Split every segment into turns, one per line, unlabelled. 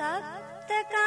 तप्तकाञ्चन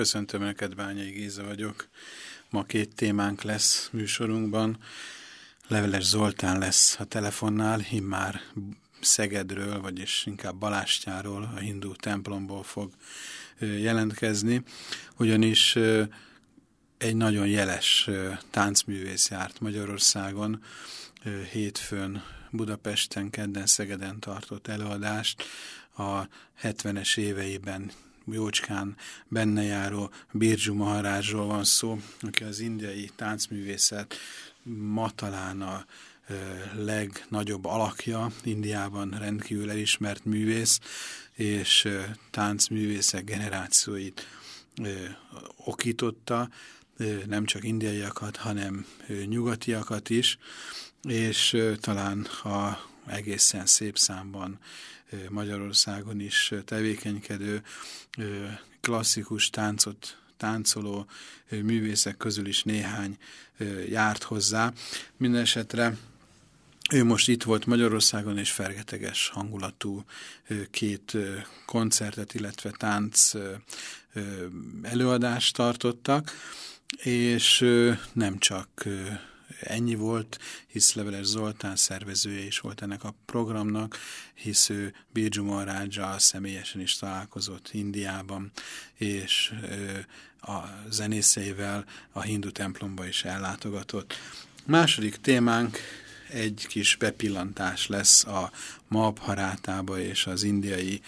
Köszöntöm Önöket, Bányai Géza vagyok. Ma két témánk lesz műsorunkban. Leveles Zoltán lesz a telefonnál, immár Szegedről, vagyis inkább Balástyáról, a hindu templomból fog jelentkezni, ugyanis egy nagyon jeles táncművész járt Magyarországon, hétfőn Budapesten, kedden Szegeden tartott előadást, a 70-es éveiben jócskán benne járó Birju Maharázsról van szó, aki az indiai táncművészet ma talán a legnagyobb alakja, Indiában rendkívül elismert művész, és táncművészek generációit okította, nem csak indiaiakat, hanem nyugatiakat is, és talán a egészen szép számban Magyarországon is tevékenykedő klasszikus táncot táncoló művészek közül is néhány járt hozzá. Mindenesetre ő most itt volt Magyarországon, és fergeteges hangulatú két koncertet, illetve tánc előadást tartottak, és nem csak ennyi volt, hisz Leveles Zoltán szervezője is volt ennek a programnak, hisz ő Birju Maharajja személyesen is találkozott Indiában, és a zenészeivel a hindu templomba is ellátogatott. Második témánk egy kis bepillantás lesz a Mahabharátába és az indiai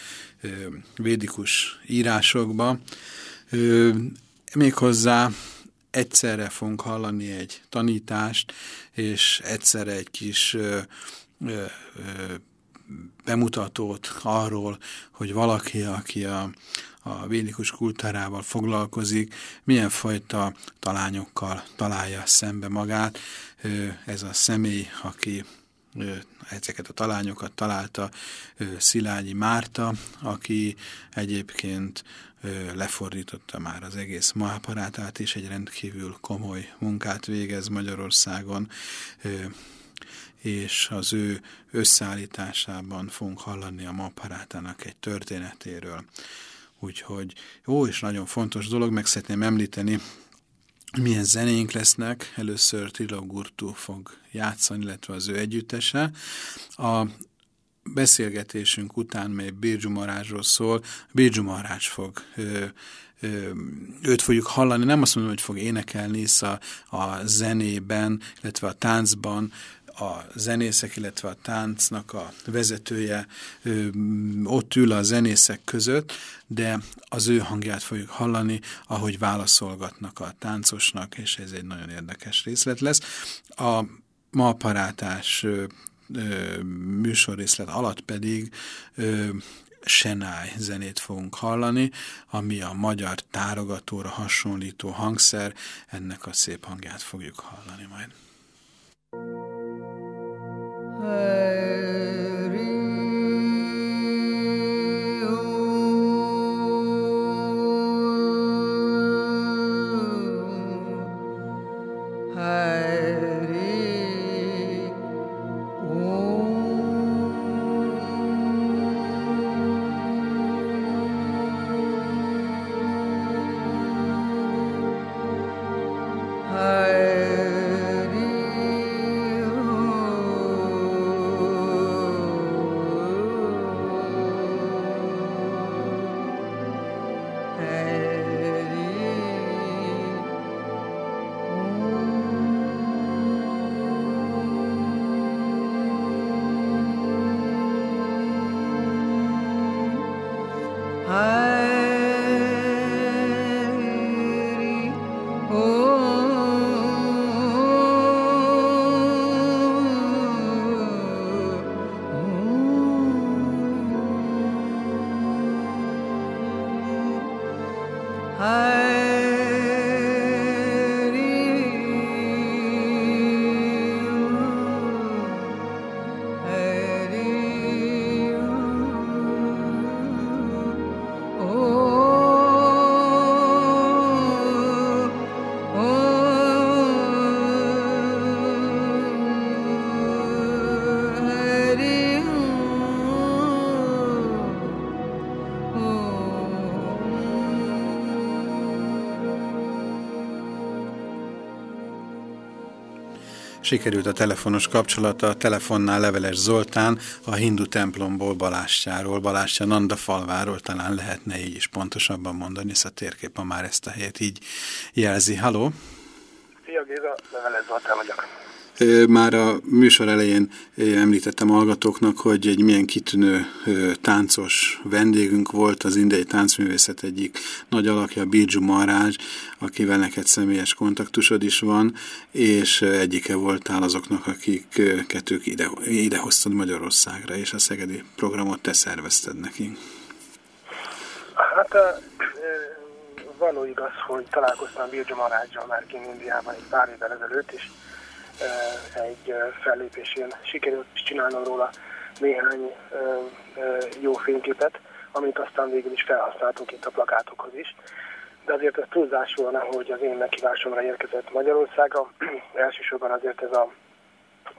védikus írásokba. Méghozzá egyszerre fogunk hallani egy tanítást, és egyszerre egy kis ö, ö, bemutatót arról, hogy valaki, aki a, a védikus kultúrával foglalkozik, milyen fajta talányokkal találja szembe magát. Ez a személy, aki ezeket a talányokat találta Szilágyi Márta, aki egyébként lefordította már az egész Maháparátát, és egy rendkívül komoly munkát végez Magyarországon, és az ő összeállításában fogunk hallani a Mahaparátának egy történetéről. Úgyhogy jó és nagyon fontos dolog, meg szeretném említeni, milyen zenéink lesznek. Először Tilo Gurtu fog játszani, illetve az ő együttese. A beszélgetésünk után, mely Birju Marázsról szól, Birju Marázs fog ö, ö, őt fogjuk hallani, nem azt mondom, hogy fog énekelni, hisz a, a zenében, illetve a táncban a zenészek, illetve a táncnak a vezetője ott ül a zenészek között, de az ő hangját fogjuk hallani, ahogy válaszolgatnak a táncosnak, és ez egy nagyon érdekes részlet lesz. A ma parátás ö, ö, műsorrészlet alatt pedig ö, zenét fogunk hallani, ami a magyar tárogatóra hasonlító hangszer, ennek a szép hangját fogjuk hallani majd.
Hey. É...
sikerült a telefonos kapcsolata, a telefonnál Leveles Zoltán, a hindu templomból Balástyáról, Balástya Nanda falváról, talán lehetne így is pontosabban mondani, hisz a térképen már ezt a helyet így jelzi. Haló?
Szia Géza, Leveles Zoltán vagyok.
Már a műsor elején említettem hallgatóknak, hogy egy milyen kitűnő táncos vendégünk volt az indiai táncművészet egyik nagy alakja, Birju Maharaj, akivel neked személyes kontaktusod is van, és egyike voltál azoknak, akiket ők ide, idehoztad Magyarországra, és a szegedi programot te szervezted nekünk.
Hát való igaz, hogy találkoztam Birju Maharajjal már kint Indiában egy pár évvel ezelőtt, és egy fellépésén sikerült csinálnom róla néhány jó fényképet, amit aztán végül is felhasználtunk itt a plakátokhoz is. De azért ez túlzás volna, hogy az én meghívásomra érkezett Magyarországra. Elsősorban azért ez a,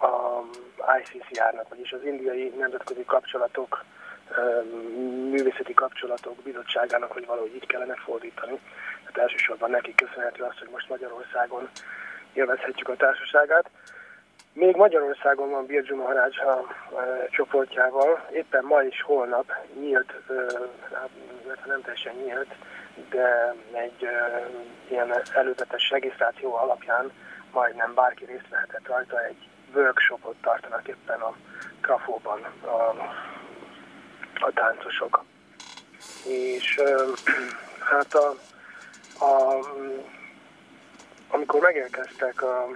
a ICCR-nak, vagyis az Indiai Nemzetközi Kapcsolatok, Művészeti Kapcsolatok Bizottságának, hogy valahogy így kellene fordítani. Tehát elsősorban neki köszönhető az, hogy most Magyarországon élvezhetjük a társaságát. Még Magyarországon van Birju Maharaj a csoportjával, éppen ma és holnap nyílt, hát nem teljesen nyílt, de egy ilyen előzetes regisztráció alapján majdnem bárki részt vehetett rajta, egy workshopot tartanak éppen a Trafóban a, a táncosok. És hát a, a amikor megérkeztek a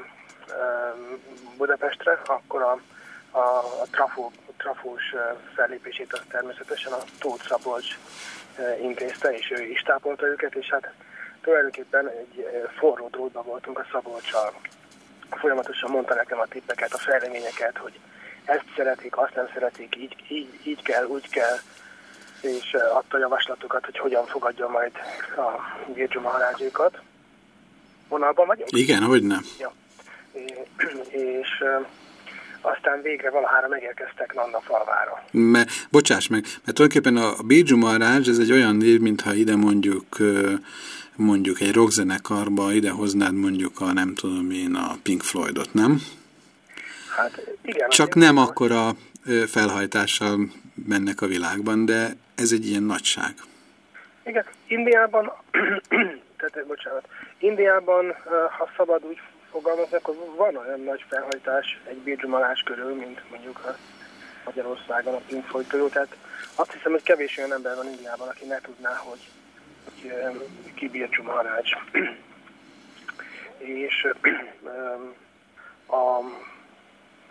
Budapestre, akkor a, a, a, trafó, trafós fellépését az természetesen a Tóth Szabolcs intézte, és ő is tápolta őket, és hát tulajdonképpen egy forró drótban voltunk a Szabolcsal. Folyamatosan mondta nekem a tippeket, a fejleményeket, hogy ezt szeretik, azt nem szeretik, így, így, így kell, úgy kell, és adta javaslatokat, hogy hogyan fogadja majd a Virgil Maharajékat vonalban vagyunk?
Igen, hogy nem.
Ja. És aztán végre valahára megérkeztek Nanda falvára.
Me, bocsáss meg, mert tulajdonképpen a Biju Maharaj ez egy olyan név, mintha ide mondjuk mondjuk egy rockzenekarba idehoznád mondjuk a nem tudom én a Pink Floydot, nem?
Hát igen.
Csak nem akkora felhajtással mennek a világban, de ez egy ilyen nagyság.
Igen, Indiában tehát bocsánat, Indiában, ha szabad úgy fogalmazni, akkor van olyan nagy felhajtás egy bírdzsumalás körül, mint mondjuk a Magyarországon a Pink Floyd körül, tehát azt hiszem, hogy kevés olyan ember van Indiában, aki ne tudná, hogy, hogy ki Birju Maharaj. És a, a,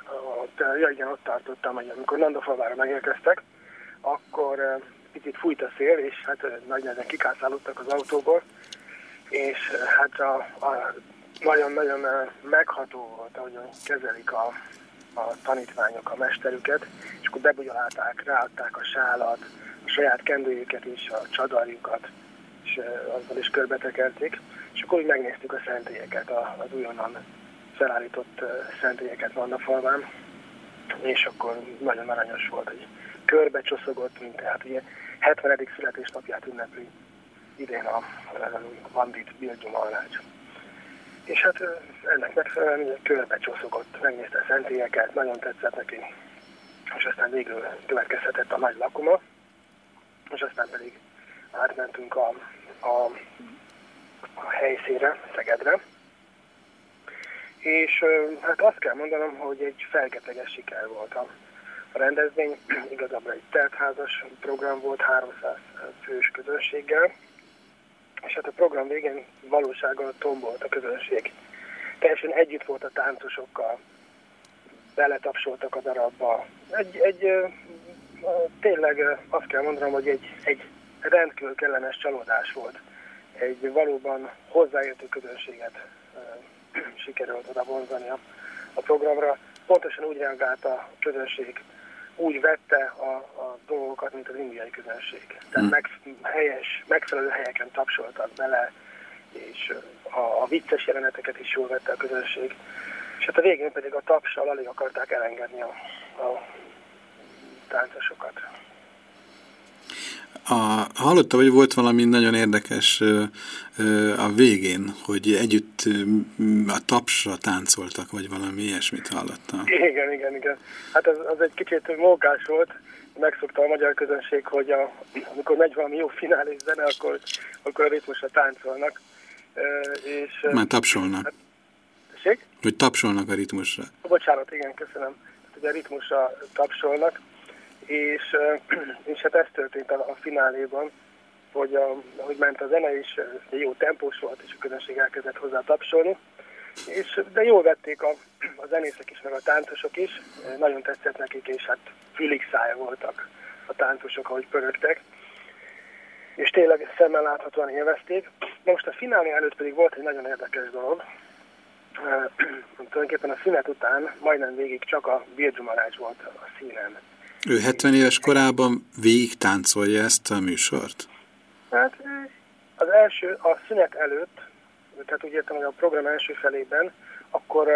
a, ja igen, ott tartottam, hogy amikor Nandafalvára megérkeztek, akkor picit fújt a szél, és hát nagy nehezen kikászálódtak az autóból, és hát a, a nagyon-nagyon megható volt, ahogy kezelik a, a tanítványok a mesterüket, és akkor bebugyolálták, ráadták a sálat, a saját kendőjüket is, a csadarjukat, és azzal is körbetekerték, és akkor úgy megnéztük a szentélyeket, az újonnan felállított szentélyeket falván, és akkor nagyon aranyos volt, hogy körbe csoszogott, mint tehát ugye 70. születésnapját ünnepli idén a Vandit Bilgyum Alnács. És hát ennek megfelelően körbe csoszogott, megnézte a szentélyeket, nagyon tetszett neki, és aztán végül következhetett a nagy lakoma, és aztán pedig átmentünk a, a, a helyszínre, Szegedre, és hát azt kell mondanom, hogy egy felketeges siker volt a rendezvény, igazából egy teltházas program volt 300 fős közönséggel, és hát a program végén valósággal tombolt a közönség. Teljesen együtt volt a táncosokkal, beletapsoltak a darabba. Egy, egy tényleg azt kell mondanom, hogy egy, egy rendkívül kellemes csalódás volt. Egy valóban hozzáértő közönséget sikerült oda vonzani a, a programra. Pontosan úgy reagált a közönség úgy vette a, a dolgokat, mint az indiai közönség. Tehát hmm. meg, helyes, megfelelő helyeken tapsoltak bele, és a, a vicces jeleneteket is jól vette a közönség. És hát a végén pedig a tapsal alig akarták elengedni a, a táncosokat.
A, hallotta, hogy volt valami nagyon érdekes a végén, hogy együtt a tapsra táncoltak, vagy valami ilyesmit hallottam.
Igen, igen, igen. Hát az, az egy kicsit mókás volt. Megszokta a magyar közönség, hogy a, amikor megy valami jó finális zene, akkor, akkor a ritmusra táncolnak. És,
Már tapsolnak.
tessék?
Hogy tapsolnak a ritmusra.
Bocsánat, igen, köszönöm. Hát ugye ritmusra tapsolnak, és, és hát ez történt a, fináléban, hogy, a, hogy ment a zene, és jó tempós volt, és a közönség elkezdett hozzá tapsolni. És, de jól vették a, a zenészek is, meg a táncosok is, nagyon tetszett nekik, és hát fülig szája voltak a táncosok, ahogy pörögtek. És tényleg szemmel láthatóan élvezték. De most a finálé előtt pedig volt egy nagyon érdekes dolog, tulajdonképpen a szünet után majdnem végig csak a Marács volt a színen.
Ő 70 éves korában végig táncolja ezt a műsort?
Hát az első, a szünet előtt, tehát úgy értem, hogy a program első felében, akkor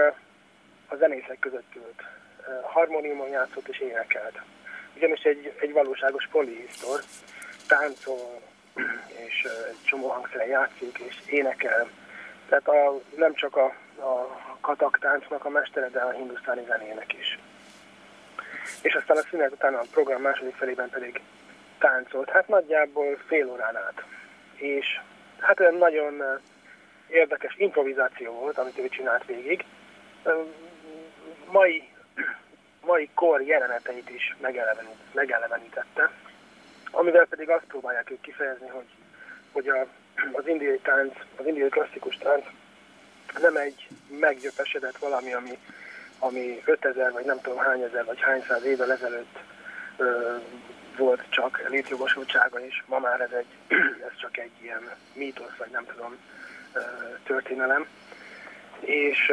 a zenészek között ült. Ö, Harmóniumon játszott és énekelt. Ugyanis egy, egy valóságos polihisztor, táncol, és egy csomó hangszeren játszik, és énekel. Tehát a, nem csak a, a katak táncnak a mestere, de a hindusztáni zenének is. És aztán a szünet után a program második felében pedig táncolt, hát nagyjából fél órán át. És hát olyan nagyon eh, érdekes improvizáció volt, amit ő csinált végig. Ö, Mai, mai kor jeleneteit is megelevenít- megelevenítette, amivel pedig azt próbálják ők kifejezni, hogy, hogy a, az indiai tánc, az indiai klasszikus tánc nem egy meggyöpesedett valami, ami, ami 5000 vagy nem tudom hány ezer vagy hány száz évvel ezelőtt ö, volt csak létjogosultsága, és ma már ez, egy, ez csak egy ilyen mítosz, vagy nem tudom, ö, történelem. És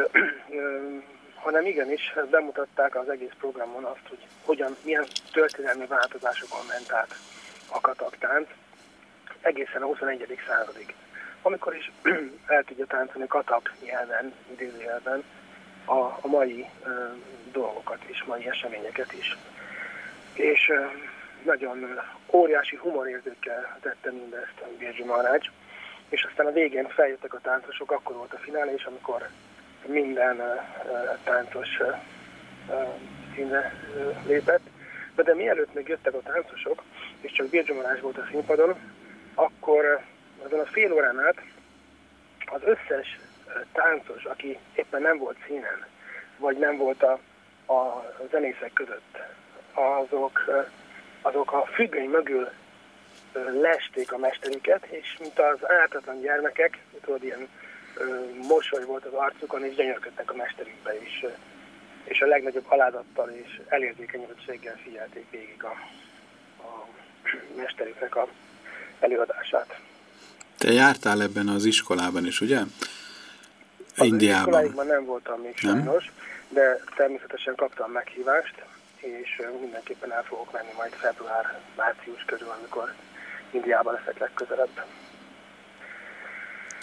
ö, hanem igenis bemutatták az egész programon azt, hogy hogyan, milyen történelmi változásokon ment át a kataktánc egészen a 21. századig. Amikor is el tudja táncolni katak nyelven, idézőjelben a, a mai ö, dolgokat és mai eseményeket is. És ö, nagyon óriási humorérzékkel tette mindezt a Birzsi Marács, és aztán a végén feljöttek a táncosok, akkor volt a finálé, és amikor minden ö, táncos ö, színre ö, lépett. De, de mielőtt még jöttek a táncosok, és csak Birzsi Marázs volt a színpadon, akkor azon a fél órán át az összes táncos, aki éppen nem volt színen, vagy nem volt a, a zenészek között, azok, azok a függöny mögül lesték a mesterüket, és mint az ártatlan gyermekek, tudod, ilyen mosoly volt az arcukon, és gyönyörködtek a mesterükbe is. És a legnagyobb alázattal és elérzékenyültséggel figyelték végig a, a mesterüknek a előadását.
Te jártál ebben az iskolában is, ugye? Indiában.
iskoláikban nem voltam még
Nem?
sajnos, de természetesen kaptam meghívást, és mindenképpen el fogok menni majd február-március körül, amikor Indiában leszek legközelebb.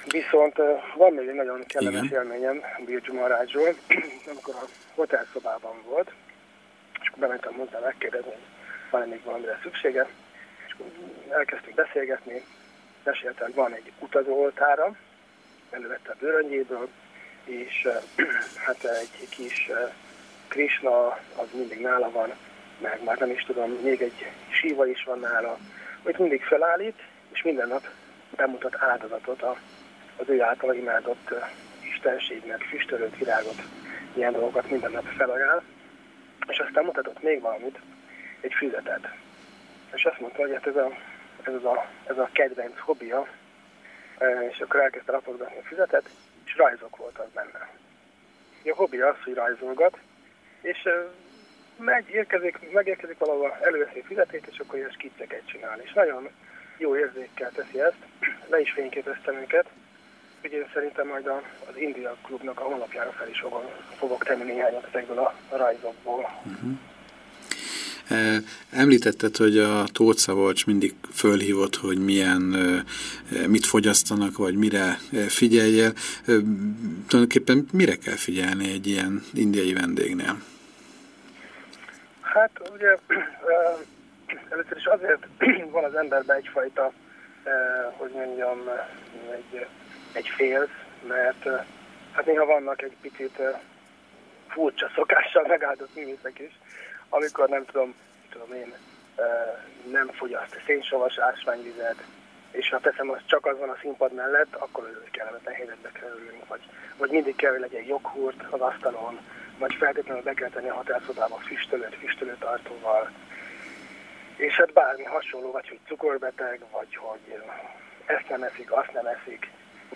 Viszont van még egy nagyon kellemes
Igen.
élményem Birdzsu Marácsról, amikor a hotelszobában volt, és akkor bementem hozzá megkérdezni, hogy van-e még valamire szüksége, és akkor elkezdtünk beszélgetni, meséltem, van egy utazóoltára, elővette a bőröngyéből, és eh, hát egy kis eh, Krishna, az mindig nála van, meg már nem is tudom, még egy síva is van nála, hogy mindig felállít, és minden nap bemutat áldozatot a, az ő általa imádott eh, istenségnek, füstölőt, virágot, ilyen dolgokat minden nap felajánl, és aztán mutatott még valamit, egy füzetet. És azt mondta, hogy hát ez a, ez a, ez a kedvenc hobbija, és akkor elkezdte lapozgatni a füzetet, rajzok voltak benne. A hobbi az, hogy rajzolgat, és megérkezik, megérkezik valahova, előveszi a füzetét, és akkor ilyen skicceket csinál. És nagyon jó érzékkel teszi ezt, le is fényképeztem őket, úgyhogy én szerintem majd a, az India klubnak a honlapjára fel is fogom, fogok tenni néhányat ezekből a rajzokból.
E, Említetted, hogy a Tóth Szabolcs mindig fölhívott, hogy milyen, mit fogyasztanak, vagy mire figyeljél. Tulajdonképpen mire kell figyelni egy ilyen indiai vendégnél?
Hát ugye először is azért van az emberben egyfajta, hogy mondjam, egy, egy félsz, mert hát néha vannak egy picit furcsa szokással megáldott művészek is, amikor nem tudom, tudom én, nem fogyaszt szénsavas ásványvizet, és ha teszem, az csak az van a színpad mellett, akkor ő kellemetlen helyzetbe kerülünk, vagy, vagy mindig kell, hogy legyen joghurt az asztalon, vagy feltétlenül be kell tenni a határszobába füstölőt, füstölőtartóval, és hát bármi hasonló, vagy hogy cukorbeteg, vagy hogy ezt nem eszik, azt nem eszik,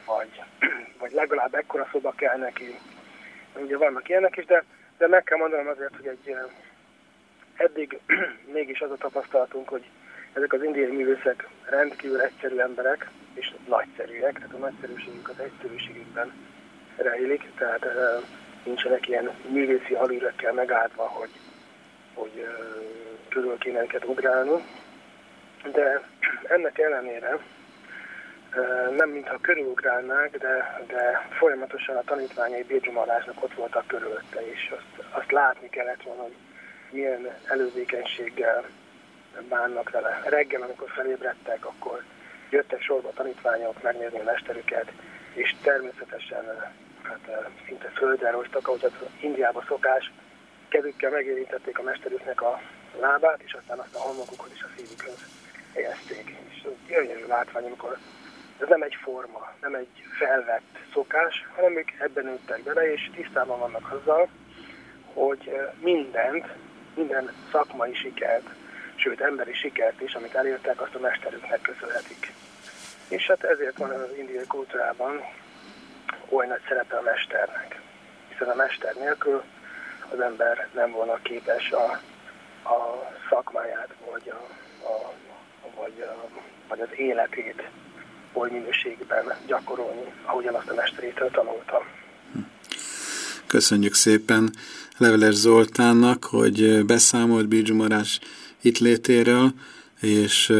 vagy, vagy legalább ekkora szoba kell neki. Ugye vannak ilyenek is, de, de meg kell mondanom azért, hogy egy eddig mégis az a tapasztalatunk, hogy ezek az indiai művészek rendkívül egyszerű emberek, és nagyszerűek, tehát a nagyszerűségük az egyszerűségükben rejlik, tehát uh, nincsenek ilyen művészi alűrekkel megáldva, hogy, hogy uh, körül kéne őket ugrálni. De ennek ellenére uh, nem mintha körülugrálnák, de, de folyamatosan a tanítványai Birgyu ott voltak körülötte, és azt, azt látni kellett volna, hogy milyen előzékenységgel bánnak vele. Reggel, amikor felébredtek, akkor jöttek sorba tanítványok megnézni a mesterüket, és természetesen hát, szinte földre rostak, ahogy az Indiában szokás, kezükkel megérintették a mesterüknek a lábát, és aztán azt a homlokukhoz is a szívükhöz helyezték. És az gyönyörű látvány, amikor ez nem egy forma, nem egy felvett szokás, hanem ők ebben nőttek bele, és tisztában vannak azzal, hogy mindent, minden szakmai sikert, sőt emberi sikert is, amit elértek, azt a mesterüknek köszönhetik. És hát ezért van az indiai kultúrában oly nagy szerepe a mesternek. Hiszen a mester nélkül az ember nem volna képes a, a szakmáját, vagy, a, a, vagy, a, vagy az életét oly minőségben gyakorolni, ahogyan azt a mesterétől tanultam.
Köszönjük szépen Leveles Zoltánnak, hogy beszámolt Bízsú Marás itt létéről, és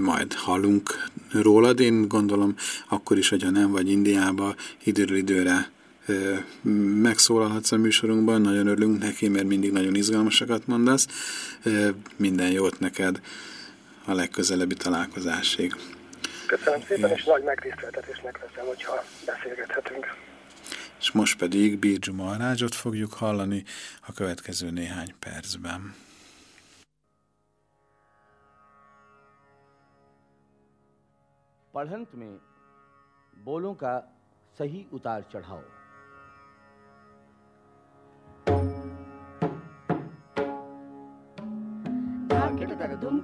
majd hallunk rólad. Én gondolom akkor is, hogyha nem vagy Indiába, időről időre megszólalhatsz a műsorunkban, nagyon örülünk neki, mert mindig nagyon izgalmasakat mondasz. Minden jót neked a legközelebbi találkozásig.
Köszönöm szépen, és nagy megtiszteltetésnek veszem, hogyha beszélgethetünk
És most pedig Birju Maharajot fogjuk hallani a következő néhány percben.
पढ़ंत में बोलों का सही उतार चढ़ाओ धूम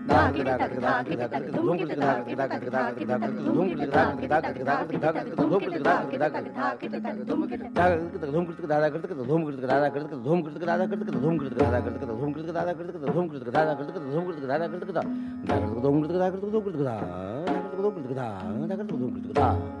Da da da da da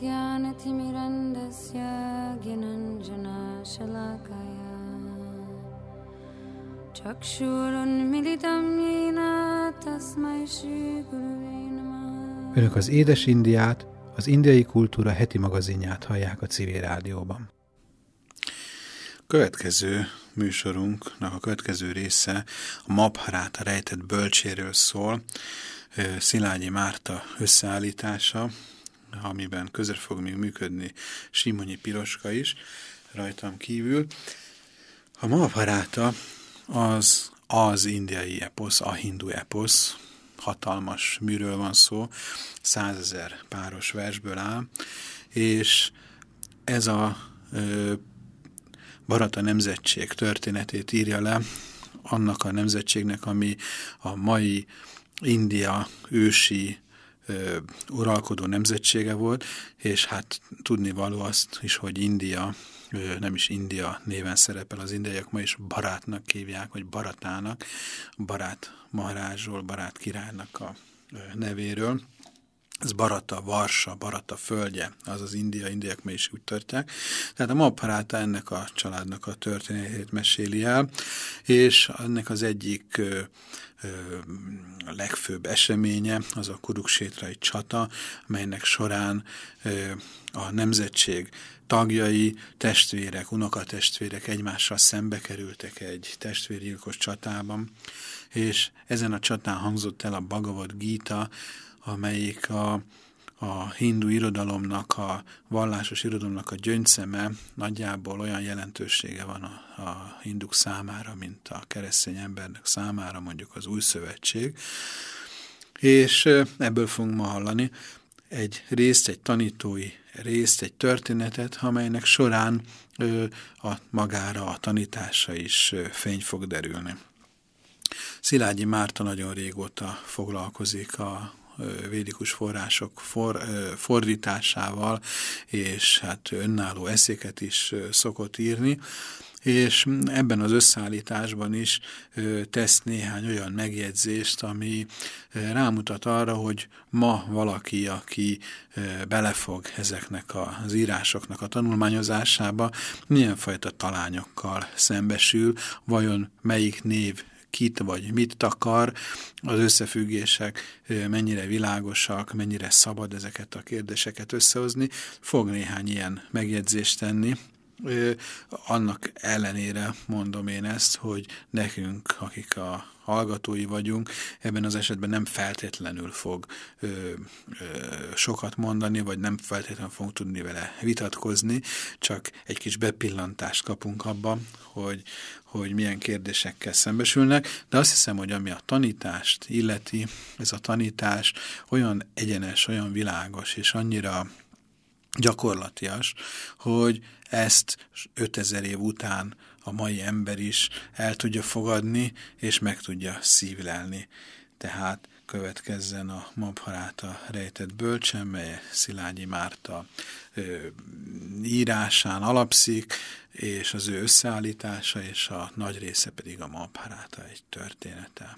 ज्ञानतिमिरन्दस्य ज्ञानञ्जनाशलाकया चक्षुरुन्मिलितं येन तस्मै श्रीगुरुवे नमः
Önök az Édes Indiát, az Indiai Kultúra heti magazinját hallják a civil rádióban.
Következő műsorunknak a következő része a Mabharát, a rejtett bölcséről szól. Szilágyi Márta összeállítása, amiben közre fog még működni Simonyi Piroska is, rajtam kívül. A Mahabharata az az indiai eposz, a hindu eposz, hatalmas műről van szó, százezer páros versből áll, és ez a ö, Barata nemzetség történetét írja le, annak a nemzetségnek, ami a mai India ősi ö, uralkodó nemzetsége volt, és hát tudni való azt is, hogy India, ö, nem is India néven szerepel az indiaiak, ma is barátnak hívják, vagy baratának, barát maharázsról, barát királynak a ö, nevéről. Ez Barata, Varsa, Barata földje, az az India, indiak ma is úgy tartják. Tehát a Mabharáta ennek a családnak a történetét meséli el, és ennek az egyik legfőbb eseménye az a Kuruksétrai csata, melynek során a nemzetség tagjai, testvérek, unokatestvérek egymással szembe kerültek egy testvérgyilkos csatában, és ezen a csatán hangzott el a Bhagavad Gita, amelyik a, a hindu irodalomnak, a vallásos irodalomnak a gyöngyszeme nagyjából olyan jelentősége van a, a hinduk számára, mint a keresztény embernek számára, mondjuk az új szövetség. És ebből fogunk ma hallani egy részt, egy tanítói részt, egy történetet, amelynek során a magára a tanítása is fény fog derülni. Szilágyi Márta nagyon régóta foglalkozik a, védikus források for, fordításával, és hát önálló eszéket is szokott írni, és ebben az összeállításban is tesz néhány olyan megjegyzést, ami rámutat arra, hogy ma valaki, aki belefog ezeknek az írásoknak a tanulmányozásába, milyen fajta talányokkal szembesül, vajon melyik név kit vagy mit takar, az összefüggések mennyire világosak, mennyire szabad ezeket a kérdéseket összehozni. Fog néhány ilyen megjegyzést tenni, annak ellenére mondom én ezt, hogy nekünk, akik a hallgatói vagyunk, ebben az esetben nem feltétlenül fog ö, ö, sokat mondani, vagy nem feltétlenül fogunk tudni vele vitatkozni, csak egy kis bepillantást kapunk abba, hogy, hogy milyen kérdésekkel szembesülnek, de azt hiszem, hogy ami a tanítást illeti, ez a tanítás olyan egyenes, olyan világos, és annyira gyakorlatias, hogy ezt 5000 év után a mai ember is el tudja fogadni, és meg tudja szívlelni. Tehát következzen a Mabharáta rejtett bölcsen, mely Szilágyi Márta ö, írásán alapszik, és az ő összeállítása, és a nagy része pedig a Mabharáta egy története.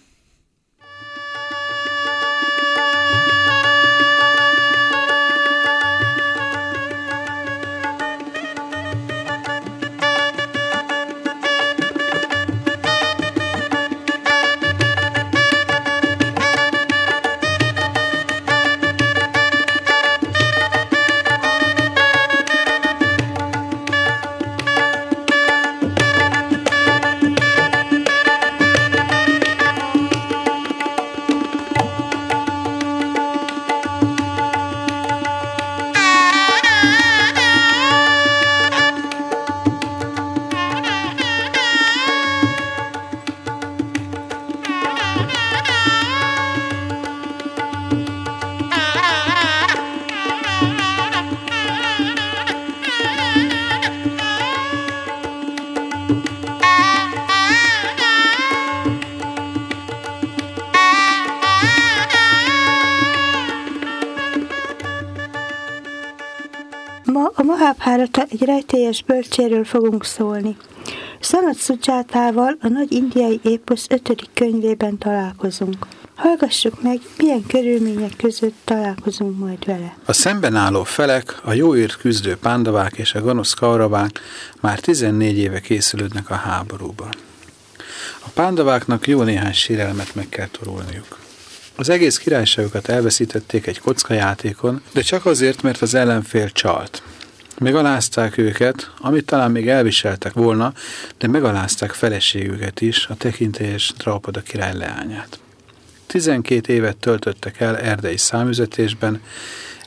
Mahabharata egy rejtélyes bölcséről fogunk szólni. Szanat Szucsátával a nagy indiai éposz ötödik könyvében találkozunk. Hallgassuk meg, milyen körülmények között találkozunk majd vele.
A szemben álló felek, a jóért küzdő pándavák és a gonosz kauravák már 14 éve készülődnek a háborúba. A pándaváknak jó néhány sírelmet meg kell torulniuk. Az egész királyságokat elveszítették egy kockajátékon, de csak azért, mert az ellenfél csalt. Megalázták őket, amit talán még elviseltek volna, de megalázták feleségüket is, a tekintélyes Draupada király leányát. 12 évet töltöttek el erdei számüzetésben,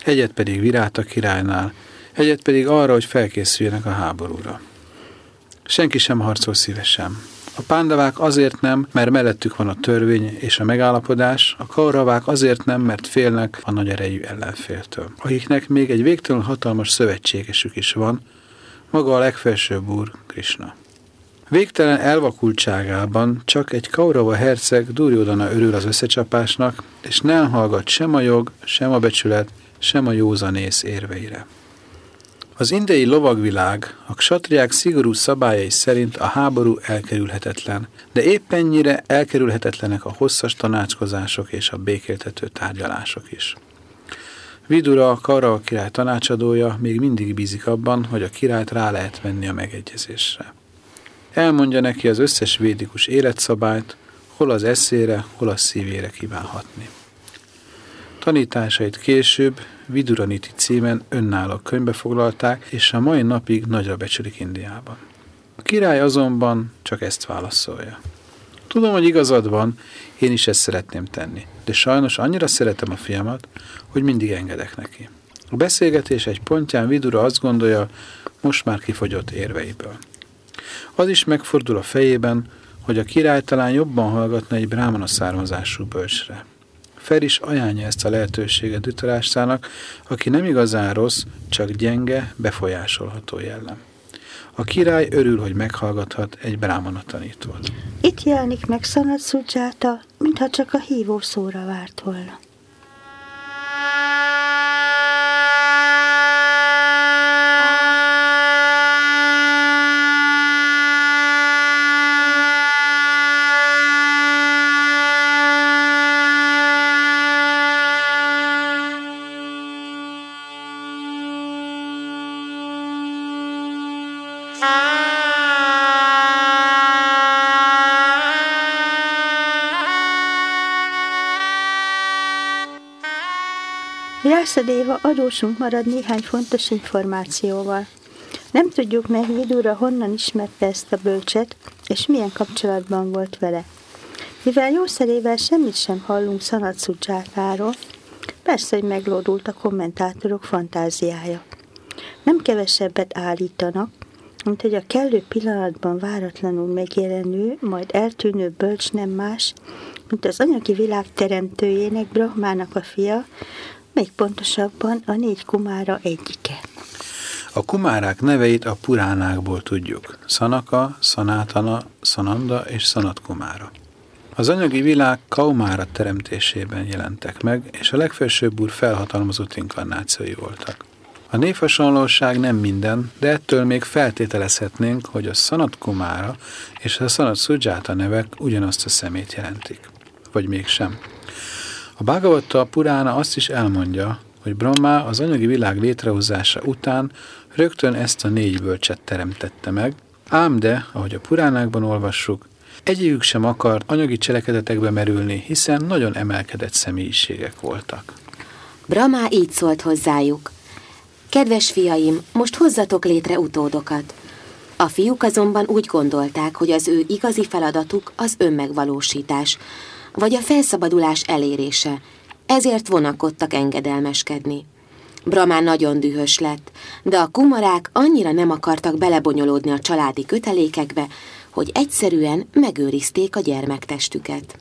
egyet pedig Viráta királynál, egyet pedig arra, hogy felkészüljenek a háborúra. Senki sem harcol szívesen. A pándavák azért nem, mert mellettük van a törvény és a megállapodás, a kauravák azért nem, mert félnek a nagy erejű ellenféltől, akiknek még egy végtelen hatalmas szövetségesük is van, maga a legfelsőbb úr, Krishna. Végtelen elvakultságában csak egy Kaurava herceg Duryodhana örül az összecsapásnak, és nem hallgat sem a jog, sem a becsület, sem a józanész érveire. Az indiai lovagvilág a ksatriák szigorú szabályai szerint a háború elkerülhetetlen, de éppennyire elkerülhetetlenek a hosszas tanácskozások és a békéltető tárgyalások is. Vidura, Kara a király tanácsadója még mindig bízik abban, hogy a királyt rá lehet venni a megegyezésre. Elmondja neki az összes védikus életszabályt, hol az eszére, hol a szívére kívánhatni. Tanításait később Viduraniti címen önálló könyvbe foglalták, és a mai napig nagyra becsülik Indiában. A király azonban csak ezt válaszolja. Tudom, hogy igazad van, én is ezt szeretném tenni, de sajnos annyira szeretem a fiamat, hogy mindig engedek neki. A beszélgetés egy pontján Vidura azt gondolja, most már kifogyott érveiből. Az is megfordul a fejében, hogy a király talán jobban hallgatna egy brámana származású bölcsre. Fel is ajánlja ezt a lehetőséget Dhritarashtának, aki nem igazán rossz, csak gyenge, befolyásolható jellem. A király örül, hogy meghallgathat egy brámana tanítót.
Itt jelenik meg Sanat Szudzsáta, mintha csak a hívó szóra várt volna. Vyászadéva adósunk marad néhány fontos információval. Nem tudjuk meg, Vidura honnan ismerte ezt a bölcset, és milyen kapcsolatban volt vele. Mivel jószerével semmit sem hallunk Szanatszúcsátáról, persze, hogy meglódult a kommentátorok fantáziája. Nem kevesebbet állítanak, mint hogy a kellő pillanatban váratlanul megjelenő, majd eltűnő bölcs nem más, mint az anyagi világ teremtőjének, Brahmának a fia, még pontosabban a négy kumára egyike.
A kumárák neveit a puránákból tudjuk. Szanaka, Szanátana, Szananda és Szanat kumára. Az anyagi világ Kaumára teremtésében jelentek meg, és a legfelsőbb úr felhatalmazott inkarnációi voltak. A névhasonlóság nem minden, de ettől még feltételezhetnénk, hogy a Szanat Kumára és a Szanat Szudzsáta nevek ugyanazt a szemét jelentik. Vagy mégsem. A Bhagavatta Purána azt is elmondja, hogy Brahma az anyagi világ létrehozása után rögtön ezt a négy bölcset teremtette meg, ám de, ahogy a Puránákban olvassuk, egyikük sem akart anyagi cselekedetekbe merülni, hiszen nagyon emelkedett személyiségek voltak.
Brahma így szólt hozzájuk. Kedves fiaim, most hozzatok létre utódokat. A fiúk azonban úgy gondolták, hogy az ő igazi feladatuk az önmegvalósítás, vagy a felszabadulás elérése, ezért vonakodtak engedelmeskedni. Bramán nagyon dühös lett, de a kumarák annyira nem akartak belebonyolódni a családi kötelékekbe, hogy egyszerűen megőrizték a gyermektestüket.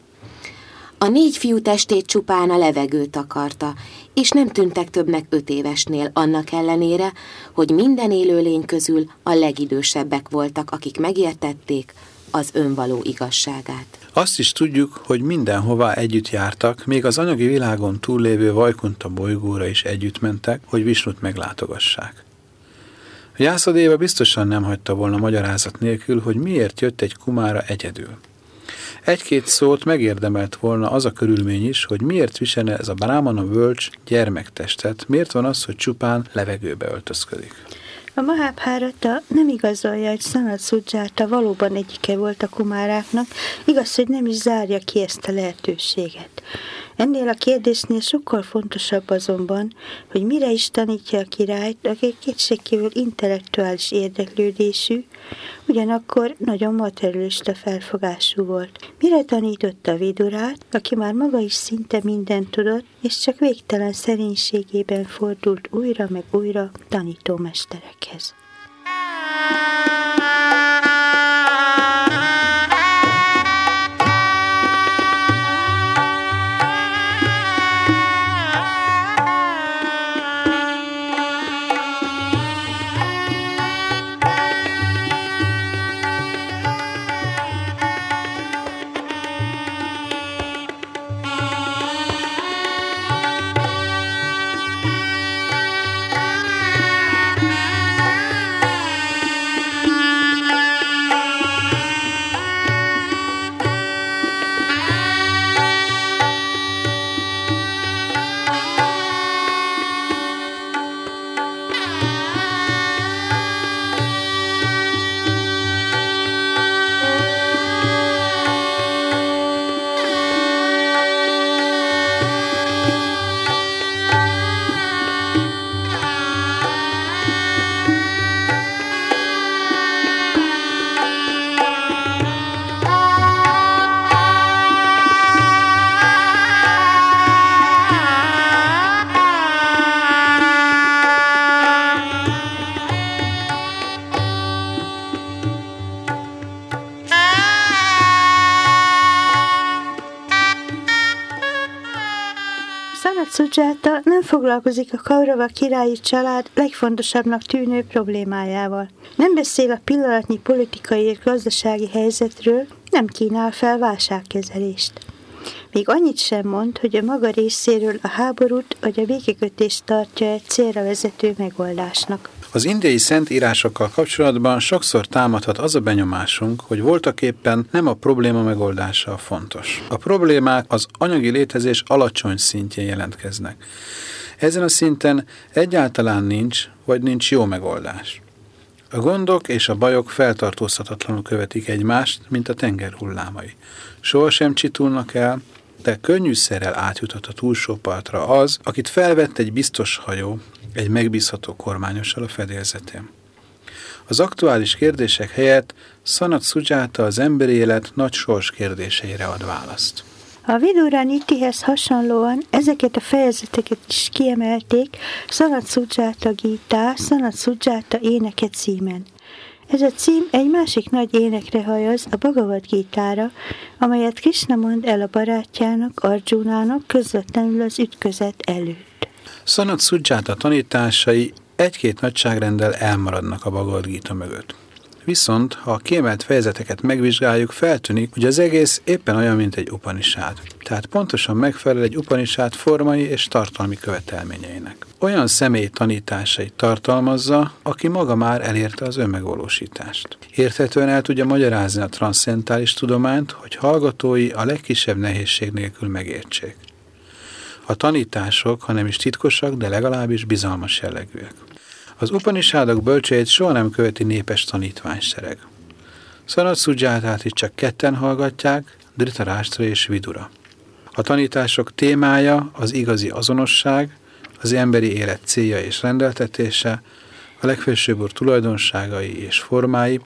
A négy fiú testét csupán a levegőt akarta, és nem tűntek többnek öt évesnél annak ellenére, hogy minden élőlény közül a legidősebbek voltak, akik megértették az önvaló igazságát.
Azt is tudjuk, hogy mindenhová együtt jártak, még az anyagi világon túllévő Vajkunta bolygóra is együtt mentek, hogy Visnut meglátogassák. Jászadéva biztosan nem hagyta volna magyarázat nélkül, hogy miért jött egy kumára egyedül. Egy-két szót megérdemelt volna az a körülmény is, hogy miért viselne ez a brámana völcs gyermektestet, miért van az, hogy csupán levegőbe öltözködik.
A Mahabharata nem igazolja, hogy Sanat Szudzsáta valóban egyike volt a kumáráknak, igaz, hogy nem is zárja ki ezt a lehetőséget. Ennél a kérdésnél sokkal fontosabb azonban, hogy mire is tanítja a királyt, aki kétségkívül intellektuális érdeklődésű, ugyanakkor nagyon materialista felfogású volt. Mire tanította Vidurát, aki már maga is szinte mindent tudott, és csak végtelen szerénységében fordult újra meg újra tanítómesterekhez. Szanat foglalkozik a Kaurava királyi család legfontosabbnak tűnő problémájával. Nem beszél a pillanatnyi politikai és gazdasági helyzetről, nem kínál fel válságkezelést. Még annyit sem mond, hogy a maga részéről a háborút vagy a békekötést tartja egy célra vezető megoldásnak.
Az indiai szentírásokkal kapcsolatban sokszor támadhat az a benyomásunk, hogy voltak éppen nem a probléma megoldása a fontos. A problémák az anyagi létezés alacsony szintjén jelentkeznek. Ezen a szinten egyáltalán nincs, vagy nincs jó megoldás. A gondok és a bajok feltartózhatatlanul követik egymást, mint a tenger hullámai. Sohasem csitulnak el, de könnyűszerrel átjutott a túlsó partra az, akit felvett egy biztos hajó, egy megbízható kormányossal a fedélzetén. Az aktuális kérdések helyett Szanat Szudzsáta az emberi élet nagy sors kérdéseire ad választ.
A Vidura Nitihez hasonlóan ezeket a fejezeteket is kiemelték Szanat Szudzsáta Gita, Szanat Szudzsáta éneke címen. Ez a cím egy másik nagy énekre hajaz a Bhagavad Gítára, amelyet Krishna mond el a barátjának, Arjunának közvetlenül az ütközet előtt.
Szanat Szudzsáta tanításai egy-két nagyságrenddel elmaradnak a Bhagavad Gita mögött. Viszont, ha a kiemelt fejezeteket megvizsgáljuk, feltűnik, hogy az egész éppen olyan, mint egy upanisád. Tehát pontosan megfelel egy upanisád formai és tartalmi követelményeinek. Olyan személy tanításait tartalmazza, aki maga már elérte az önmegvalósítást. Érthetően el tudja magyarázni a transzcentális tudományt, hogy hallgatói a legkisebb nehézség nélkül megértsék. A tanítások, ha nem is titkosak, de legalábbis bizalmas jellegűek. Az Upanishadok bölcseit soha nem követi népes tanítványsereg. Szanat Szudzsátát is csak ketten hallgatják, Dhritarashtra és Vidura. A tanítások témája az igazi azonosság, az emberi élet célja és rendeltetése, a legfelsőbb úr tulajdonságai és formái,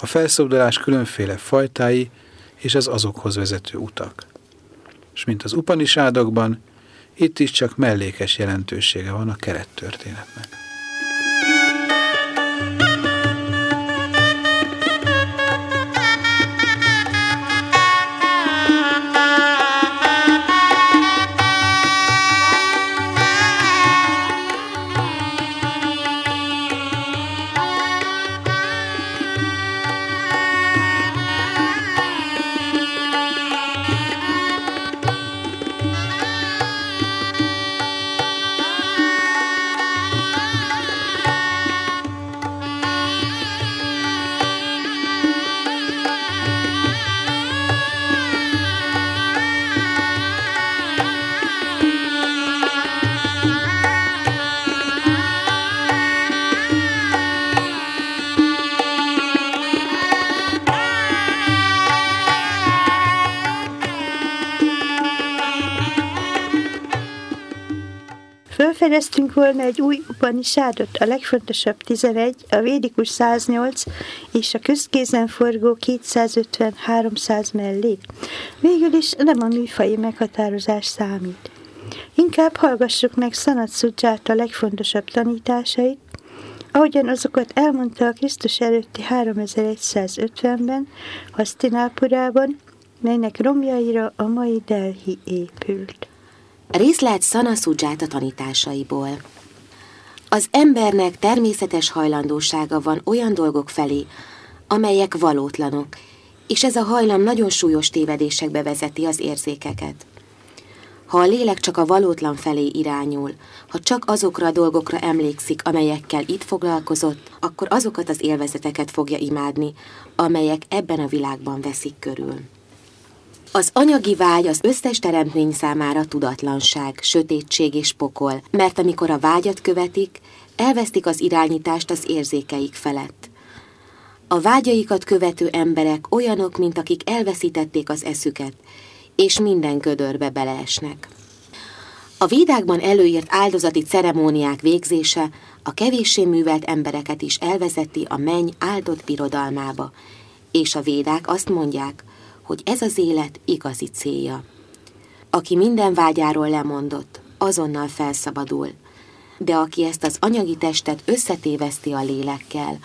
a felszabadulás különféle fajtái és az azokhoz vezető utak. És mint az Upanishadokban, itt is csak mellékes jelentősége van a kerettörténetnek.
Fölfedeztünk volna egy új Upanishadot, a legfontosabb 11, a védikus 108 és a közkézen forgó 250-300 mellé. Végül is nem a műfai meghatározás számít. Inkább hallgassuk meg Sanat Szudzsát a legfontosabb tanításait, ahogyan azokat elmondta a Krisztus előtti 3150-ben, Hasztinápurában, melynek romjaira a mai Delhi épült.
Részlet Sanasudzsát a tanításaiból. Az embernek természetes hajlandósága van olyan dolgok felé, amelyek valótlanok, és ez a hajlam nagyon súlyos tévedésekbe vezeti az érzékeket. Ha a lélek csak a valótlan felé irányul, ha csak azokra a dolgokra emlékszik, amelyekkel itt foglalkozott, akkor azokat az élvezeteket fogja imádni, amelyek ebben a világban veszik körül. Az anyagi vágy az összes teremtmény számára tudatlanság, sötétség és pokol, mert amikor a vágyat követik, elvesztik az irányítást az érzékeik felett. A vágyaikat követő emberek olyanok, mint akik elveszítették az eszüket, és minden gödörbe beleesnek. A védákban előírt áldozati ceremóniák végzése a kevéssé művelt embereket is elvezeti a menny áldott birodalmába, és a védák azt mondják, hogy ez az élet igazi célja. Aki minden vágyáról lemondott, azonnal felszabadul, de aki ezt az anyagi testet összetéveszti a lélekkel,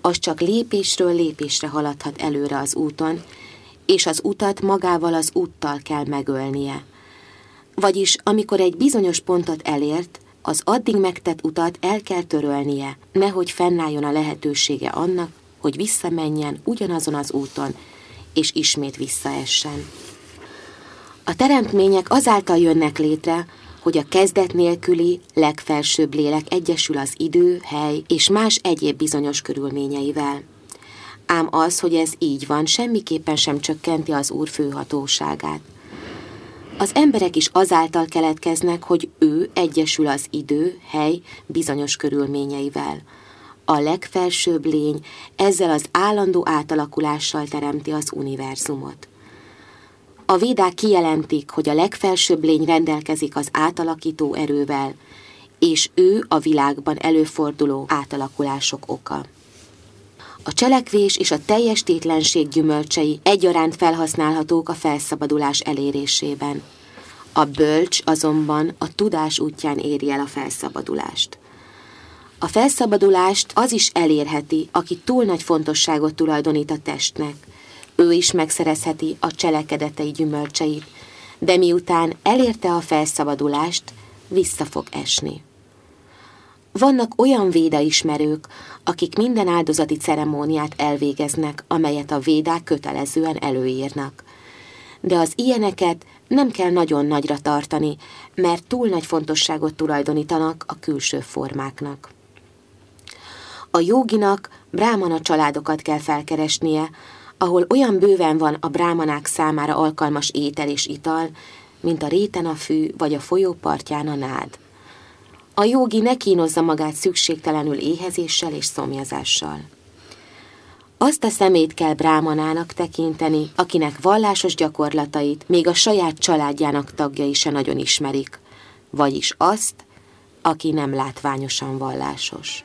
az csak lépésről lépésre haladhat előre az úton, és az utat magával az úttal kell megölnie. Vagyis amikor egy bizonyos pontot elért, az addig megtett utat el kell törölnie, nehogy fennálljon a lehetősége annak, hogy visszamenjen ugyanazon az úton, és ismét visszaessen. A teremtmények azáltal jönnek létre, hogy a kezdet nélküli, legfelsőbb lélek egyesül az idő, hely és más egyéb bizonyos körülményeivel. Ám az, hogy ez így van, semmiképpen sem csökkenti az Úr főhatóságát. Az emberek is azáltal keletkeznek, hogy ő egyesül az idő, hely bizonyos körülményeivel – a legfelsőbb lény ezzel az állandó átalakulással teremti az univerzumot. A védák kijelentik, hogy a legfelsőbb lény rendelkezik az átalakító erővel, és ő a világban előforduló átalakulások oka. A cselekvés és a teljes tétlenség gyümölcsei egyaránt felhasználhatók a felszabadulás elérésében. A bölcs azonban a tudás útján éri el a felszabadulást. A felszabadulást az is elérheti, aki túl nagy fontosságot tulajdonít a testnek. Ő is megszerezheti a cselekedetei gyümölcseit, de miután elérte a felszabadulást, vissza fog esni. Vannak olyan védaismerők, akik minden áldozati ceremóniát elvégeznek, amelyet a védák kötelezően előírnak. De az ilyeneket nem kell nagyon nagyra tartani, mert túl nagy fontosságot tulajdonítanak a külső formáknak. A joginak brámana családokat kell felkeresnie, ahol olyan bőven van a brámanák számára alkalmas étel és ital, mint a réten a fű vagy a folyópartján a nád. A jogi ne kínozza magát szükségtelenül éhezéssel és szomjazással. Azt a szemét kell brámanának tekinteni, akinek vallásos gyakorlatait még a saját családjának tagjai se nagyon ismerik, vagyis azt, aki nem látványosan vallásos.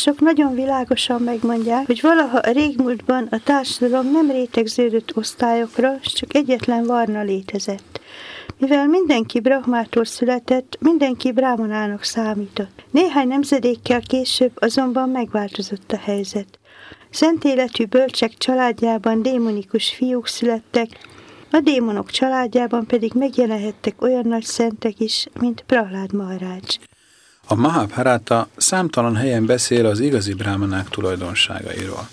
írások nagyon világosan megmondják, hogy valaha a régmúltban a társadalom nem rétegződött osztályokra, csak egyetlen varna létezett. Mivel mindenki Brahmától született, mindenki Brahmanának számított. Néhány nemzedékkel később azonban megváltozott a helyzet. Szent életű bölcsek családjában démonikus fiúk születtek, a démonok családjában pedig megjelenhettek olyan nagy szentek is, mint Prahlád Maharács.
A Mahabharata számtalan helyen beszél az igazi brámanák tulajdonságairól.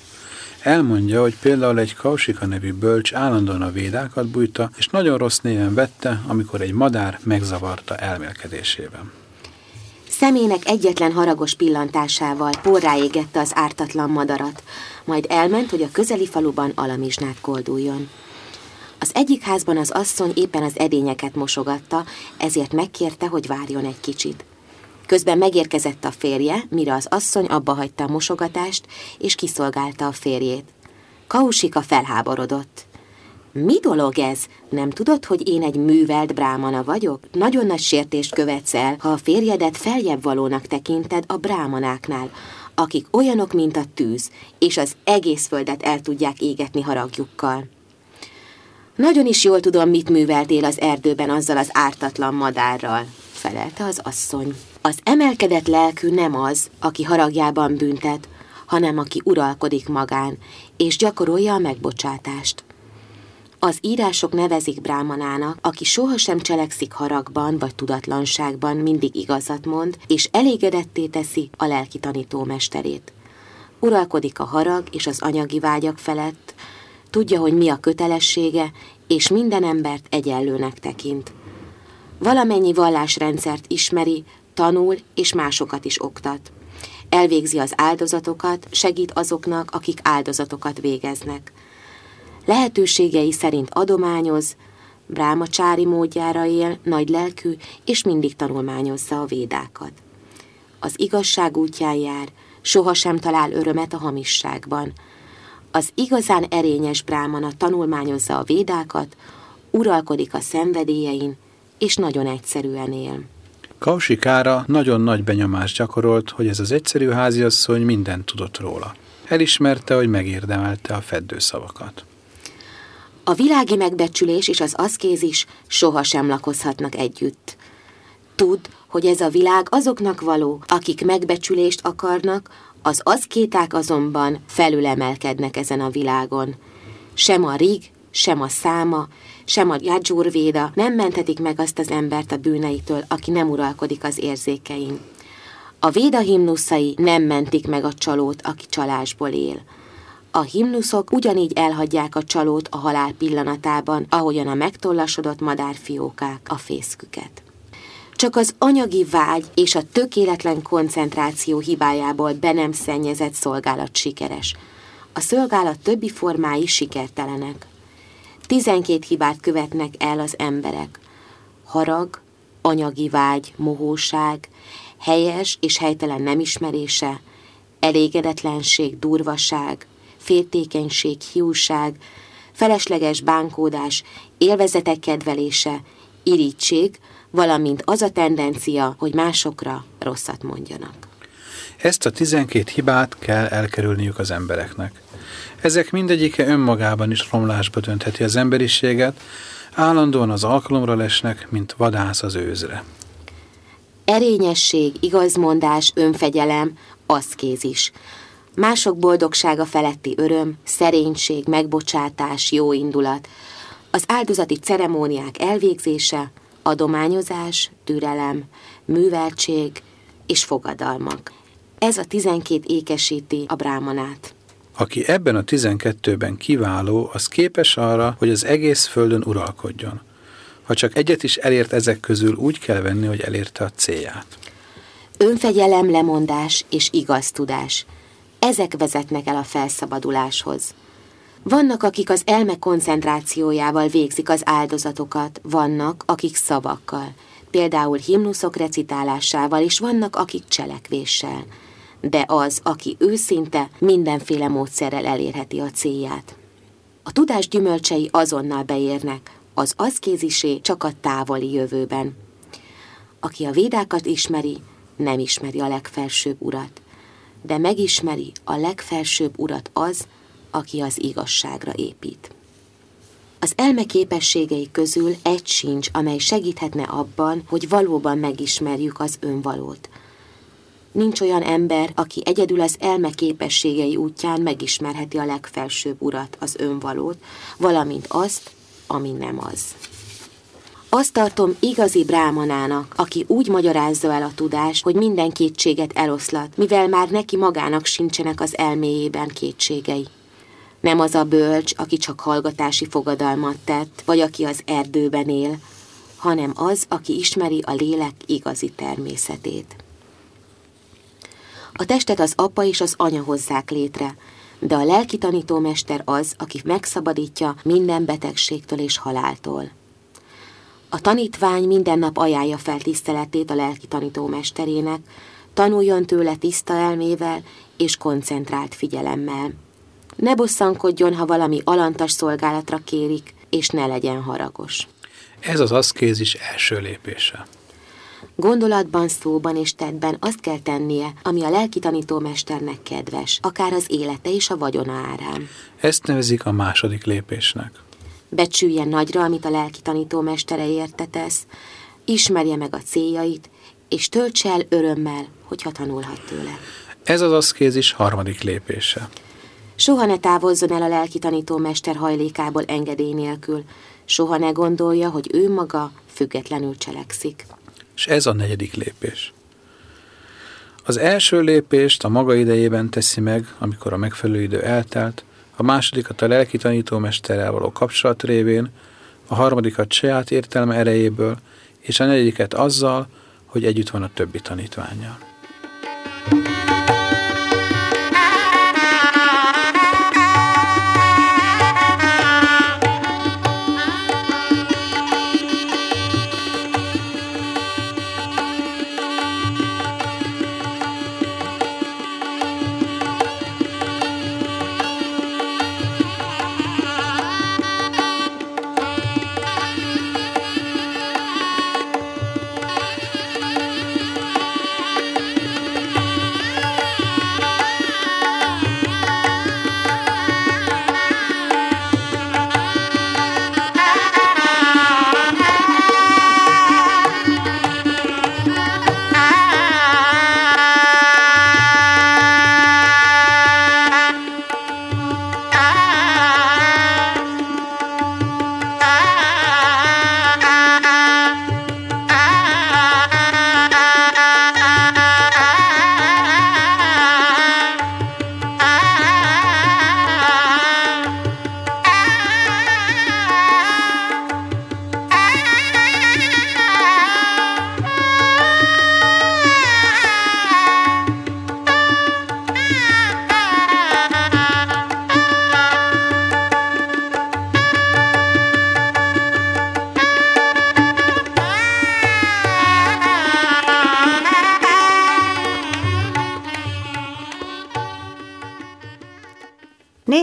Elmondja, hogy például egy Kausika nevű bölcs állandóan a védákat bújta, és nagyon rossz néven vette, amikor egy madár megzavarta elmélkedésében.
Szemének egyetlen haragos pillantásával porráégette az ártatlan madarat, majd elment, hogy a közeli faluban alamizsnát kolduljon. Az egyik házban az asszony éppen az edényeket mosogatta, ezért megkérte, hogy várjon egy kicsit. Közben megérkezett a férje, mire az asszony abba hagyta a mosogatást, és kiszolgálta a férjét. Kausika felháborodott. Mi dolog ez? Nem tudod, hogy én egy művelt brámana vagyok? Nagyon nagy sértést követsz el, ha a férjedet feljebb valónak tekinted a brámanáknál, akik olyanok, mint a tűz, és az egész földet el tudják égetni haragjukkal. Nagyon is jól tudom, mit műveltél az erdőben azzal az ártatlan madárral, felelte az asszony. Az emelkedett lelkű nem az, aki haragjában büntet, hanem aki uralkodik magán, és gyakorolja a megbocsátást. Az írások nevezik brámanának, aki sohasem cselekszik haragban vagy tudatlanságban, mindig igazat mond, és elégedetté teszi a lelki tanítómesterét. Uralkodik a harag és az anyagi vágyak felett, tudja, hogy mi a kötelessége, és minden embert egyenlőnek tekint. Valamennyi vallásrendszert ismeri, tanul és másokat is oktat. Elvégzi az áldozatokat, segít azoknak, akik áldozatokat végeznek. Lehetőségei szerint adományoz, brámacsári módjára él, nagy lelkű, és mindig tanulmányozza a védákat. Az igazság útján jár, sohasem talál örömet a hamisságban. Az igazán erényes brámana tanulmányozza a védákat, uralkodik a szenvedélyein, és nagyon egyszerűen él.
Kausikára nagyon nagy benyomást gyakorolt, hogy ez az egyszerű háziasszony mindent tudott róla. Elismerte, hogy megérdemelte a feddőszavakat.
A világi megbecsülés és az aszkézis sohasem lakozhatnak együtt. Tudd, hogy ez a világ azoknak való, akik megbecsülést akarnak, az aszkéták azonban felülemelkednek ezen a világon. Sem a rig, sem a száma, sem a Yajurvéda nem mentetik meg azt az embert a bűneitől, aki nem uralkodik az érzékein. A véda himnuszai nem mentik meg a csalót, aki csalásból él. A himnuszok ugyanígy elhagyják a csalót a halál pillanatában, ahogyan a megtollasodott madárfiókák a fészküket. Csak az anyagi vágy és a tökéletlen koncentráció hibájából be nem szennyezett szolgálat sikeres. A szolgálat többi formái sikertelenek. Tizenkét hibát követnek el az emberek. Harag, anyagi vágy, mohóság, helyes és helytelen nem ismerése, elégedetlenség, durvaság, féltékenység, hiúság, felesleges bánkódás, élvezetek kedvelése, irítség, valamint az a tendencia, hogy másokra rosszat mondjanak.
Ezt a tizenkét hibát kell elkerülniük az embereknek. Ezek mindegyike önmagában is romlásba döntheti az emberiséget, állandóan az alkalomra lesnek, mint vadász az őzre.
Erényesség, igazmondás, önfegyelem, aszkézis. Mások boldogsága feletti öröm, szerénység, megbocsátás, jó indulat. Az áldozati ceremóniák elvégzése, adományozás, türelem, műveltség és fogadalmak. Ez a tizenkét ékesíti a brámanát.
Aki ebben a tizenkettőben kiváló, az képes arra, hogy az egész földön uralkodjon. Ha csak egyet is elért ezek közül, úgy kell venni, hogy elérte a célját.
Önfegyelem, lemondás és igaz tudás. Ezek vezetnek el a felszabaduláshoz. Vannak, akik az elme koncentrációjával végzik az áldozatokat, vannak, akik szavakkal, például himnuszok recitálásával, és vannak, akik cselekvéssel. De az, aki őszinte, mindenféle módszerrel elérheti a célját. A tudás gyümölcsei azonnal beérnek, az aszkézisé csak a távoli jövőben. Aki a védákat ismeri, nem ismeri a legfelsőbb urat. de megismeri a legfelsőbb urat az, aki az igazságra épít. Az elme képességei közül egy sincs, amely segíthetne abban, hogy valóban megismerjük az önvalót. Nincs olyan ember, aki egyedül az elme képességei útján megismerheti a legfelsőbb urat, az önvalót, valamint azt, ami nem az. Azt tartom igazi brámanának, aki úgy magyarázza el a tudást, hogy minden kétséget eloszlat, mivel már neki magának sincsenek az elméjében kétségei. Nem az a bölcs, aki csak hallgatási fogadalmat tett, vagy aki az erdőben él, hanem az, aki ismeri a lélek igazi természetét. A testet az apa és az anya hozzák létre, de a lelki tanítómester az, aki megszabadítja minden betegségtől és haláltól. A tanítvány minden nap ajánlja fel tiszteletét a lelki tanítómesterének, tanuljon tőle tiszta elmével és koncentrált figyelemmel. Ne bosszankodjon, ha valami alantas szolgálatra kérik, és ne legyen haragos.
Ez az aszkézis első lépése.
Gondolatban, szóban és tettben azt kell tennie, ami a lelki tanítómesternek kedves, akár az élete és a vagyona árán.
Ezt nevezik a második lépésnek.
Becsülje nagyra, amit a lelki tanítómestere érte tesz, ismerje meg a céljait, és töltse el örömmel, hogyha tanulhat tőle.
Ez az aszkézis harmadik lépése.
Soha ne távozzon el a lelki tanítómester hajlékából engedély nélkül, soha ne gondolja, hogy ő maga függetlenül cselekszik.
És ez a negyedik lépés. Az első lépést a maga idejében teszi meg, amikor a megfelelő idő eltelt, a másodikat a lelki tanítómesterrel való kapcsolat révén, a harmadikat saját értelme erejéből, és a negyediket azzal, hogy együtt van a többi tanítványjal.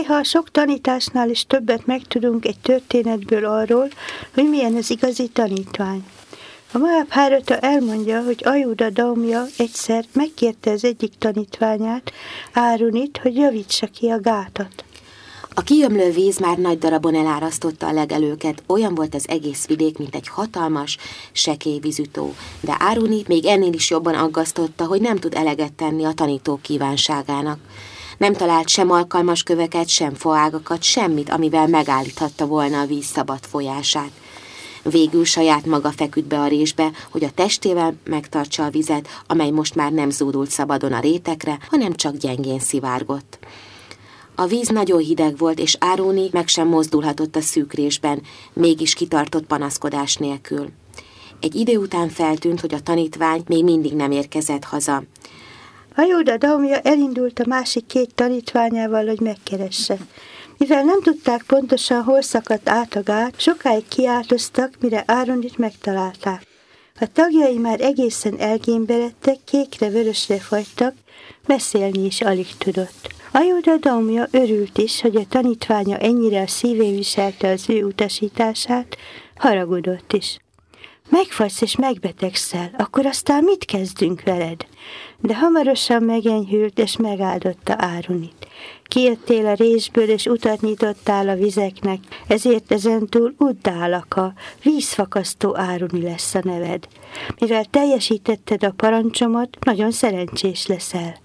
Néha sok tanításnál is többet megtudunk egy történetből arról, hogy milyen az igazi tanítvány. A Mahabharata elmondja, hogy Ajuda Daumja egyszer megkérte az egyik tanítványát, Árunit, hogy javítsa ki a gátat.
A kiömlő víz már nagy darabon elárasztotta a legelőket, olyan volt az egész vidék, mint egy hatalmas, sekély vízütó, de Áruni még ennél is jobban aggasztotta, hogy nem tud eleget tenni a tanító kívánságának. Nem talált sem alkalmas köveket, sem foágakat, semmit, amivel megállíthatta volna a víz szabad folyását. Végül saját maga feküdt be a résbe, hogy a testével megtartsa a vizet, amely most már nem zúdult szabadon a rétekre, hanem csak gyengén szivárgott. A víz nagyon hideg volt, és Áróni meg sem mozdulhatott a szűkrésben, mégis kitartott panaszkodás nélkül. Egy idő után feltűnt, hogy a tanítvány még mindig nem érkezett haza.
Ajuda Daumja elindult a másik két tanítványával, hogy megkeresse. Mivel nem tudták pontosan, hol szakadt át a gát, sokáig kiáltoztak, mire Áronit megtalálták. A tagjai már egészen elgémberedtek, kékre-vörösre fagytak, beszélni is alig tudott. Ajuda Daumja örült is, hogy a tanítványa ennyire a szívén viselte az ő utasítását, haragudott is. Megfagysz és megbetegszel, akkor aztán mit kezdünk veled? De hamarosan megenyhült és megáldotta Árunit. Kijöttél a résből, és utat nyitottál a vizeknek, ezért ezentúl Uddálaka, vízfakasztó Áruni lesz a neved. Mivel teljesítetted a parancsomat, nagyon szerencsés leszel.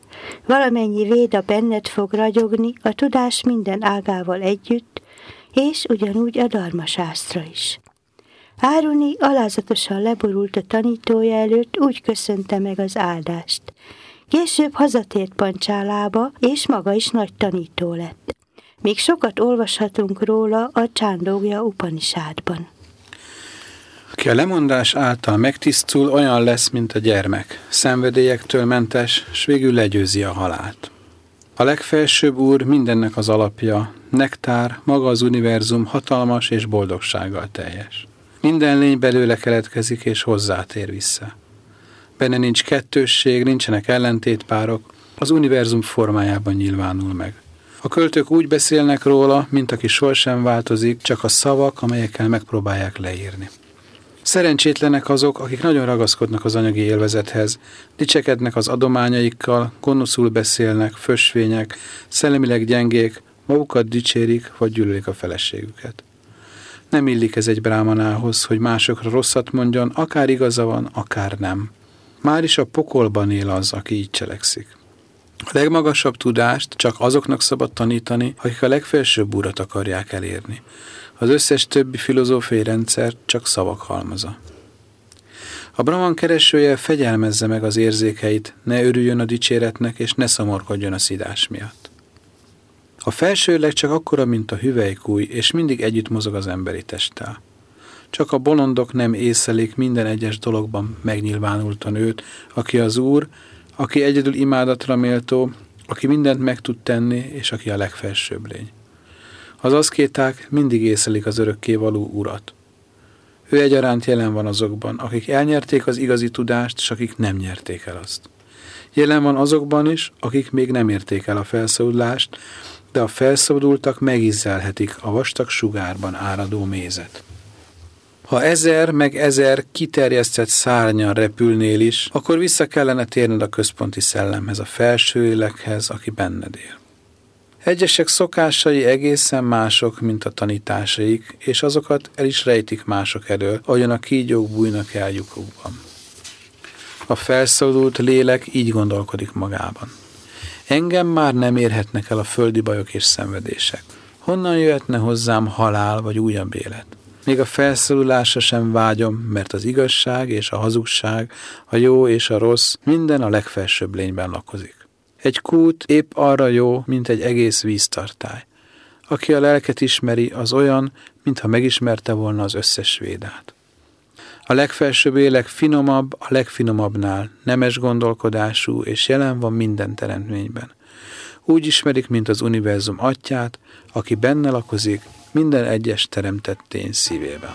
Valamennyi véda benned fog ragyogni, a tudás minden ágával együtt, és ugyanúgy a darmasászra is. Áruni alázatosan leborult a tanítója előtt, úgy köszönte meg az áldást. Később hazatért Pancsálába, és maga is nagy tanító lett. Még sokat olvashatunk róla a Csándógja Upanisádban.
Aki a lemondás által megtisztul, olyan lesz, mint a gyermek, szenvedélyektől mentes, s végül legyőzi a halált. A legfelsőbb úr mindennek az alapja, nektár, maga az univerzum hatalmas és boldogsággal teljes. Minden lény belőle keletkezik és hozzátér vissza. Benne nincs kettősség, nincsenek ellentétpárok, az univerzum formájában nyilvánul meg. A költők úgy beszélnek róla, mint aki sohasem változik, csak a szavak, amelyekkel megpróbálják leírni. Szerencsétlenek azok, akik nagyon ragaszkodnak az anyagi élvezethez, dicsekednek az adományaikkal, gonoszul beszélnek, fösvények, szellemileg gyengék, magukat dicsérik, vagy gyűlölik a feleségüket. Nem illik ez egy brámanához, hogy másokra rosszat mondjon, akár igaza van, akár nem. Már is a pokolban él az, aki így cselekszik. A legmagasabb tudást csak azoknak szabad tanítani, akik a legfelsőbb urat akarják elérni. Az összes többi filozófiai rendszer csak szavak halmaza. A Brahman keresője fegyelmezze meg az érzékeit, ne örüljön a dicséretnek, és ne szomorkodjon a szidás miatt. A felsőleg csak akkora, mint a hüvelykúj, és mindig együtt mozog az emberi testtel. Csak a bolondok nem észelik minden egyes dologban megnyilvánultan őt, aki az Úr, aki egyedül imádatra méltó, aki mindent meg tud tenni, és aki a legfelsőbb lény. Az aszkéták mindig észelik az örökkévaló urat. Ő egyaránt jelen van azokban, akik elnyerték az igazi tudást, és akik nem nyerték el azt. Jelen van azokban is, akik még nem érték el a felszabadulást, de a felszabadultak megizzelhetik a vastag sugárban áradó mézet. Ha ezer meg ezer kiterjesztett szárnyan repülnél is, akkor vissza kellene térned a központi szellemhez, a felső élekhez, aki benned él. Egyesek szokásai egészen mások, mint a tanításaik, és azokat el is rejtik mások elől, ahogyan a kígyók bújnak el lyukukban. A felszabadult lélek így gondolkodik magában. Engem már nem érhetnek el a földi bajok és szenvedések. Honnan jöhetne hozzám halál vagy újabb élet? Még a felszólulásra sem vágyom, mert az igazság és a hazugság, a jó és a rossz minden a legfelsőbb lényben lakozik. Egy kút épp arra jó, mint egy egész víztartály. Aki a lelket ismeri, az olyan, mintha megismerte volna az összes védát. A legfelsőbb élek finomabb, a legfinomabbnál, nemes gondolkodású, és jelen van minden teremtményben. Úgy ismerik, mint az univerzum atyát, aki benne lakozik, minden egyes teremtett tény szívében.